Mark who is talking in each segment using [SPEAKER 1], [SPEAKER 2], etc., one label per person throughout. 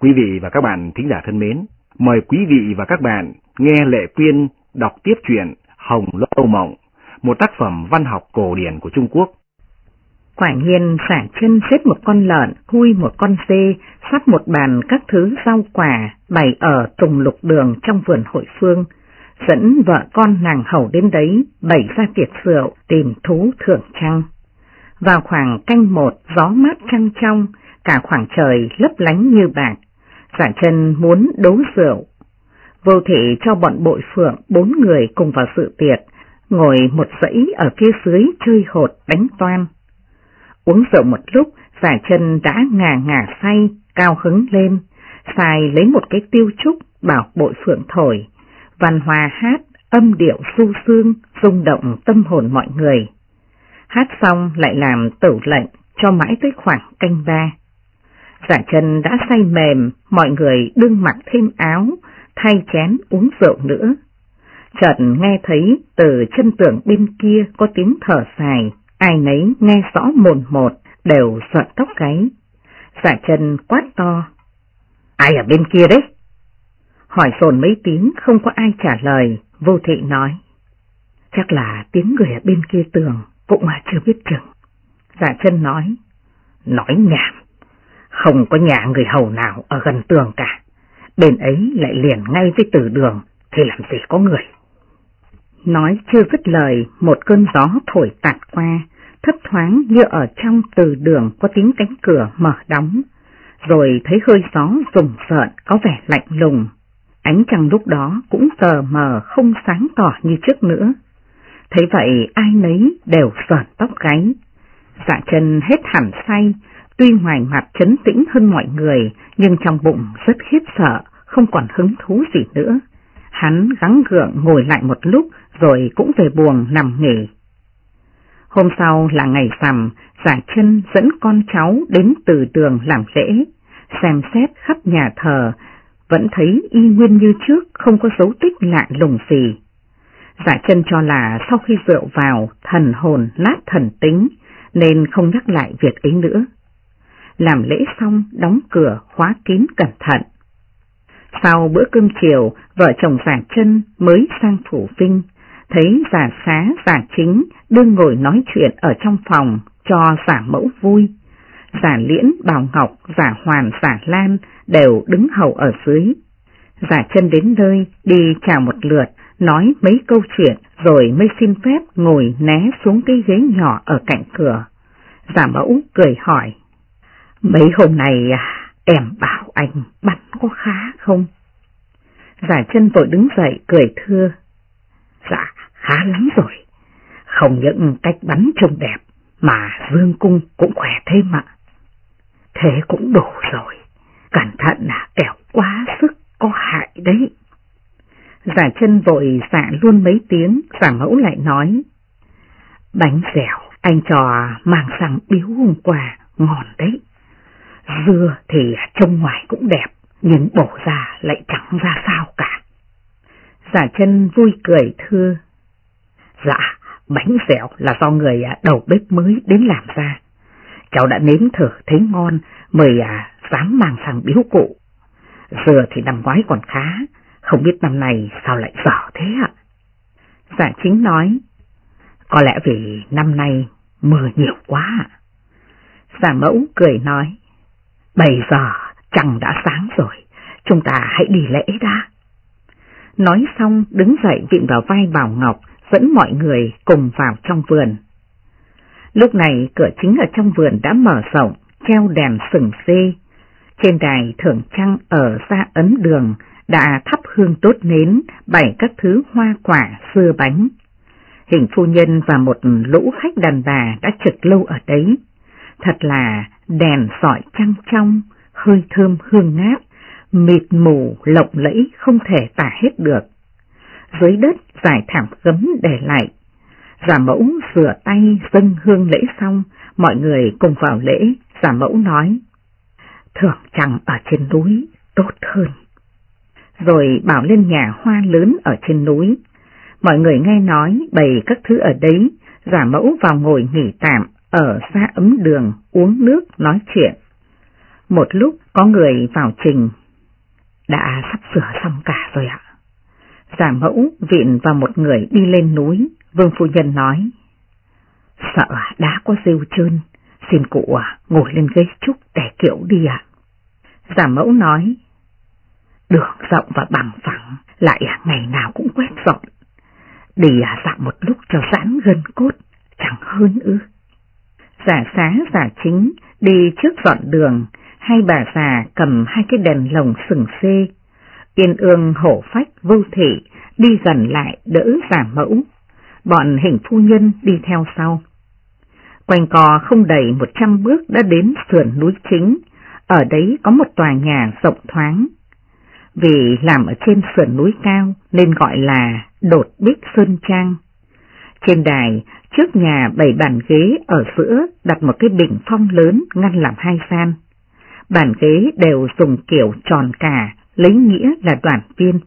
[SPEAKER 1] Quý vị và các bạn thính giả thân mến, mời quý vị và các bạn nghe Lệ Quyên đọc tiếp truyện Hồng Lâu Mộng, một tác phẩm văn học cổ điển của Trung Quốc.
[SPEAKER 2] Quả nhiên xả chân xếp một con lợn, hui một con dê, sắp một bàn các thứ rau quả bày ở tùng lục đường trong vườn hội phương, dẫn vợ con nàng hầu đến đấy bày ra tiệc rượu tìm thú thưởng trăng. Vào khoảng canh một gió mát trăng trong, cả khoảng trời lấp lánh như bạc, giả chân muốn đấu rượu. Vô thị cho bọn bội phượng bốn người cùng vào sự tiệc, ngồi một dãy ở phía dưới chơi hột đánh toan. Uống rượu một lúc, giả chân đã ngà ngà say, cao hứng lên, xài lấy một cái tiêu trúc bảo bội phượng thổi, văn hòa hát, âm điệu su sương, rung động tâm hồn mọi người. Hát xong lại làm tử lệnh cho mãi tới khoảng canh ba. Dạ Giả chân đã say mềm, mọi người đương mặc thêm áo, thay chén uống rượu nữa. Chợt nghe thấy từ chân tường bên kia có tiếng thở dài, ai nấy nghe rõ mồn một, đều giận tóc gáy. Dạ Giả chân quát to. Ai ở bên kia đấy? Hỏi dồn mấy tiếng không có ai trả lời, vô thị nói. Chắc là tiếng người ở bên kia tường, cũng mà chưa biết chừng. Dạ Giả chân nói. Nói nhảm, không có nhà người hầu nào ở gần tường cả. Bên ấy lại liền ngay với từ đường, thì làm gì có người. Nói chưa dứt lời, một cơn gió thổi tạt qua, thấp thoáng như ở trong từ đường có tiếng cánh cửa mở đóng, rồi thấy hơi gió rùng rợn có vẻ lạnh lùng. Ánh trăng lúc đó cũng tờ mờ không sáng tỏ như trước nữa. Thấy vậy ai nấy đều sờn tóc gáy. Dạ chân hết hẳn say, tuy ngoài mặt chấn tĩnh hơn mọi người, nhưng trong bụng rất khiếp sợ, không còn hứng thú gì nữa. Hắn gắng gượng ngồi lại một lúc rồi cũng về buồng nằm nghỉ. Hôm sau là ngày rằm, giả chân dẫn con cháu đến từ đường làm lễ, xem xét khắp nhà thờ, vẫn thấy y nguyên như trước, không có dấu tích lạ lùng gì. Giả chân cho là sau khi rượu vào, thần hồn lát thần tính, nên không nhắc lại việc ấy nữa. Làm lễ xong, đóng cửa, khóa kín cẩn thận. Sau bữa cơm chiều, vợ chồng giả chân mới sang phủ vinh, thấy giả xá giả chính đương ngồi nói chuyện ở trong phòng cho giả mẫu vui. Giả liễn, bào ngọc, giả hoàn, giả lan đều đứng hầu ở dưới. Giả chân đến nơi đi chào một lượt, nói mấy câu chuyện rồi mới xin phép ngồi né xuống cái ghế nhỏ ở cạnh cửa. Giả mẫu cười hỏi, mấy hôm nay à, em bảo anh bắn có khá không? Giả chân vội đứng dậy cười thưa, dạ khá lắm rồi, không những cách bắn trông đẹp mà dương cung cũng khỏe thêm ạ. Thế cũng đủ rồi, cẩn thận là kẻo quá sức có hại đấy. Giả chân vội dạ luôn mấy tiếng, giả mẫu lại nói. Bánh dẻo anh trò mang sang biếu hôm qua, ngon đấy. Dưa thì trông ngoài cũng đẹp, nhưng bổ ra lại chẳng ra sao cả. Giả chân vui cười thưa. Dạ, bánh dẻo là do người à, đầu bếp mới đến làm ra. Cháu đã nếm thử thấy ngon, mời à, dám mang sang biếu cụ. Dừa thì năm ngoái còn khá, không biết năm này sao lại dở thế ạ? Giả chính nói, có lẽ vì năm nay mưa nhiều quá ạ. Giả mẫu cười nói, bây giờ trăng đã sáng rồi, chúng ta hãy đi lễ đã. Nói xong đứng dậy vịn vào vai Bảo Ngọc, dẫn mọi người cùng vào trong vườn. Lúc này cửa chính ở trong vườn đã mở rộng, treo đèn sừng xê. Trên đài thưởng trăng ở xa ấn đường đã thắp hương tốt nến, bày các thứ hoa quả, xưa bánh. Hình phu nhân và một lũ khách đàn bà đã trực lâu ở đấy. Thật là đèn sỏi trăng trong, hơi thơm hương ngát, mịt mù, lộng lẫy không thể tả hết được. Dưới đất giải thảm gấm để lại. Giả mẫu rửa tay dâng hương lễ xong, mọi người cùng vào lễ, giả mẫu nói. Thưởng chẳng ở trên núi tốt hơn. rồi bảo lên nhà hoa lớn ở trên núi. Mọi người nghe nói bày các thứ ở đấy, giả mẫu vào ngồi nghỉ tạm ở xa ấm đường uống nước nói chuyện. Một lúc có người vào trình. Đã sắp sửa xong cả rồi ạ. Giả mẫu viện vào một người đi lên núi, vương phu nhân nói. Sợ đã có rêu trơn, xin cụ ngồi lên ghế trúc để kiệu đi ạ. Giả mẫu nói, đường rộng và bằng phẳng, lại ngày nào cũng quét dọn. Đi dạo một lúc cho giãn gân cốt, chẳng hơn ư. Giả xá giả chính đi trước dọn đường, hai bà già cầm hai cái đèn lồng sừng xê. Yên ương hổ phách vô thị đi gần lại đỡ giả mẫu, bọn hình phu nhân đi theo sau. Quanh cò không đầy một trăm bước đã đến sườn núi chính, ở đấy có một tòa nhà rộng thoáng. Vì làm ở trên sườn núi cao nên gọi là đột bích sơn trang. Trên đài, trước nhà bảy bàn ghế ở giữa đặt một cái bình phong lớn ngăn làm hai gian. Bàn ghế đều dùng kiểu tròn cả, lấy nghĩa là đoàn viên.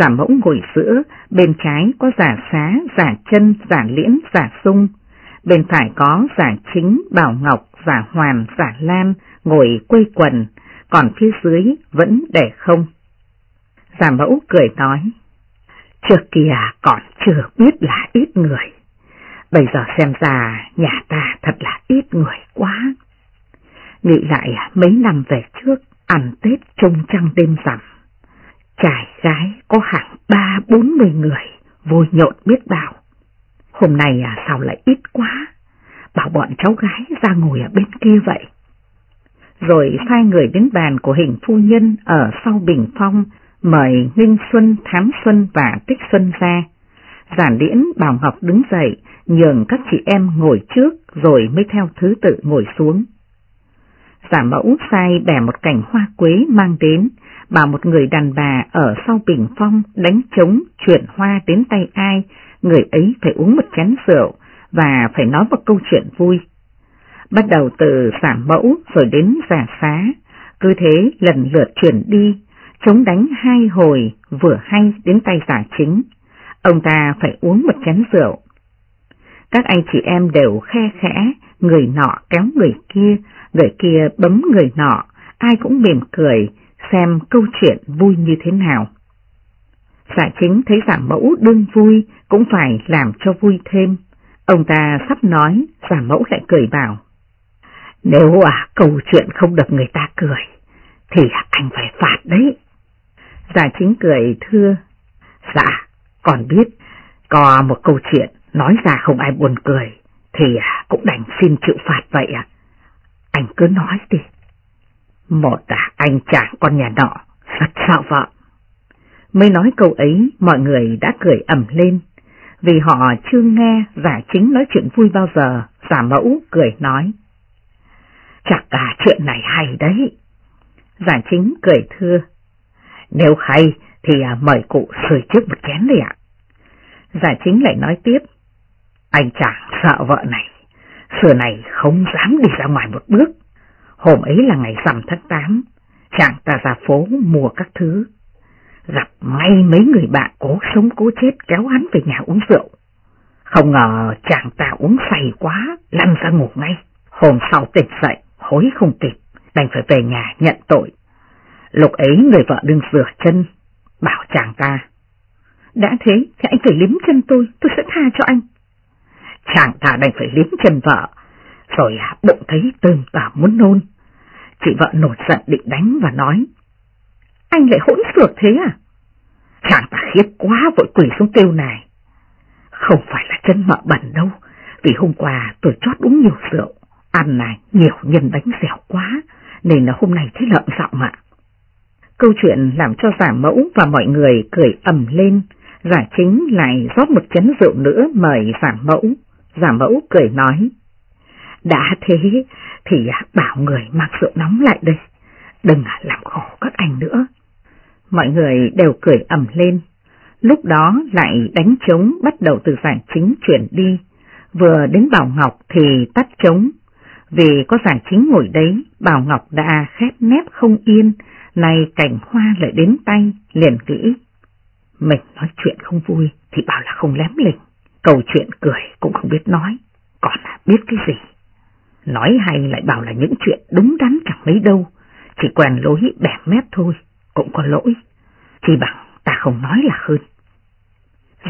[SPEAKER 2] Giả mẫu ngồi giữa, bên trái có giả xá, giả chân, giả liễn, giả sung. Bên phải có giả chính, bảo ngọc, giả hoàn, giả lan, ngồi quây quần, còn phía dưới vẫn để không. Giả mẫu cười nói, trước kia còn chưa biết là ít người, bây giờ xem ra nhà ta thật là ít người quá. Nghĩ lại à, mấy năm về trước, ăn Tết trông trăng đêm rằm, trai gái có hàng ba bốn mươi người, vui nhộn biết bao. Hôm nay à sao lại ít quá, bảo bọn cháu gái ra ngồi ở bên kia vậy. Rồi sai người đến bàn của hình phu nhân ở sau bình phong, mời Nghinh Xuân, Thám Xuân và Tích Xuân ra. Giản điễn Bảo Ngọc đứng dậy, nhường các chị em ngồi trước rồi mới theo thứ tự ngồi xuống. Giả mẫu sai bẻ một cảnh hoa quế mang đến, bảo một người đàn bà ở sau bình phong đánh trống chuyển hoa đến tay ai, người ấy phải uống một chén rượu và phải nói một câu chuyện vui. Bắt đầu từ giả mẫu rồi đến giả xá, cứ thế lần lượt chuyển đi, chống đánh hai hồi vừa hay đến tay giả chính. Ông ta phải uống một chén rượu. Các anh chị em đều khe khẽ, người nọ kéo người kia, người kia bấm người nọ, ai cũng mỉm cười, xem câu chuyện vui như thế nào. Giả chính thấy giả mẫu đương vui cũng phải làm cho vui thêm. Ông ta sắp nói, giả mẫu lại cười bảo. Nếu à câu chuyện không được người ta cười, thì anh phải phạt đấy. Giả chính cười thưa, dạ, còn biết, có một câu chuyện nói ra không ai buồn cười, thì à, cũng đành xin chịu phạt vậy ạ. Anh cứ nói đi. Một à, anh chàng con nhà nọ, rất sao vợ. Mới nói câu ấy, mọi người đã cười ẩm lên, vì họ chưa nghe giả chính nói chuyện vui bao giờ, giả mẫu cười nói. Chắc cả chuyện này hay đấy. Giả chính cười thưa. Nếu hay thì à, mời cụ sửa trước một chén đi ạ. Giả chính lại nói tiếp. Anh chàng sợ vợ này, xưa này không dám đi ra ngoài một bước. Hôm ấy là ngày rằm tháng 8, chàng ta ra phố mua các thứ. Gặp ngay mấy người bạn cố sống cố chết kéo hắn về nhà uống rượu. Không ngờ chàng ta uống say quá, lăn ra ngủ ngay. Hôm sau tỉnh dậy, hối không kịp, đành phải về nhà nhận tội. Lúc ấy người vợ đừng rửa chân, bảo chàng ta. Đã thế thì anh phải liếm chân tôi, tôi sẽ tha cho anh. Chàng ta đành phải liếm chân vợ, rồi à, bụng thấy tương tả muốn nôn. Chị vợ nổi giận định đánh và nói. Anh lại hỗn xược thế à? Chàng ta khiếp quá vội quỷ xuống kêu này. Không phải là chân mợ bẩn đâu, vì hôm qua tôi chót uống nhiều rượu, ăn này nhiều nhân đánh dẻo quá, nên là hôm nay thấy lợn giọng ạ. Câu chuyện làm cho giả mẫu và mọi người cười ầm lên, giả chính lại rót một chén rượu nữa mời giả mẫu. Giả mẫu cười nói, đã thế thì bảo người mang rượu nóng lại đây, đừng làm khổ các anh nữa. Mọi người đều cười ầm lên, lúc đó lại đánh trống bắt đầu từ giải chính chuyển đi, vừa đến Bảo Ngọc thì tắt trống, Vì có giải chính ngồi đấy, Bảo Ngọc đã khép nép không yên, nay cảnh hoa lại đến tay, liền nghĩ. Mình nói chuyện không vui thì bảo là không lém lịch câu chuyện cười cũng không biết nói, còn là biết cái gì. Nói hay lại bảo là những chuyện đúng đắn chẳng mấy đâu, chỉ quen lối bẻ mép thôi, cũng có lỗi, chỉ bằng ta không nói là hơn.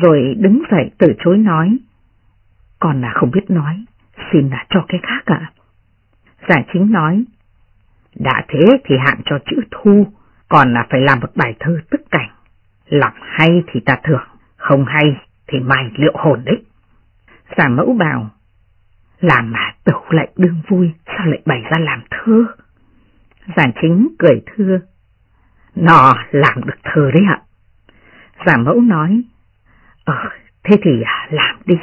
[SPEAKER 2] Rồi đứng dậy từ chối nói, còn là không biết nói, xin là cho cái khác ạ. Giải chính nói, đã thế thì hạn cho chữ thu, còn là phải làm một bài thơ tức cảnh. làm hay thì ta thưởng, không hay thì mày liệu hồn đấy. Giả mẫu bảo, làm mà tẩu lại đương vui, sao lại bày ra làm thơ? Giản chính cười thưa, nó làm được thơ đấy ạ. Giả mẫu nói, ờ, thế thì à, làm đi.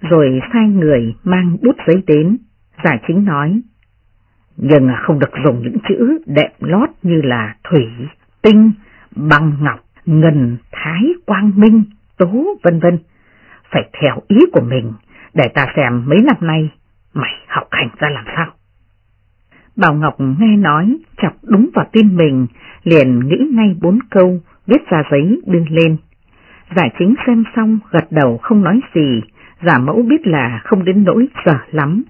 [SPEAKER 2] Rồi sai người mang bút giấy đến, giả chính nói, nhưng không được dùng những chữ đệm lót như là thủy, tinh, băng ngọc, ngân, thái, quang minh, tố, vân vân. Phải theo ý của mình để ta xem mấy năm nay mày học hành ra làm sao. Bảo Ngọc nghe nói, chọc đúng vào tin mình, liền nghĩ ngay bốn câu, viết ra giấy đưa lên. Giải chính xem xong, gật đầu không nói gì, giả mẫu biết là không đến nỗi sợ lắm,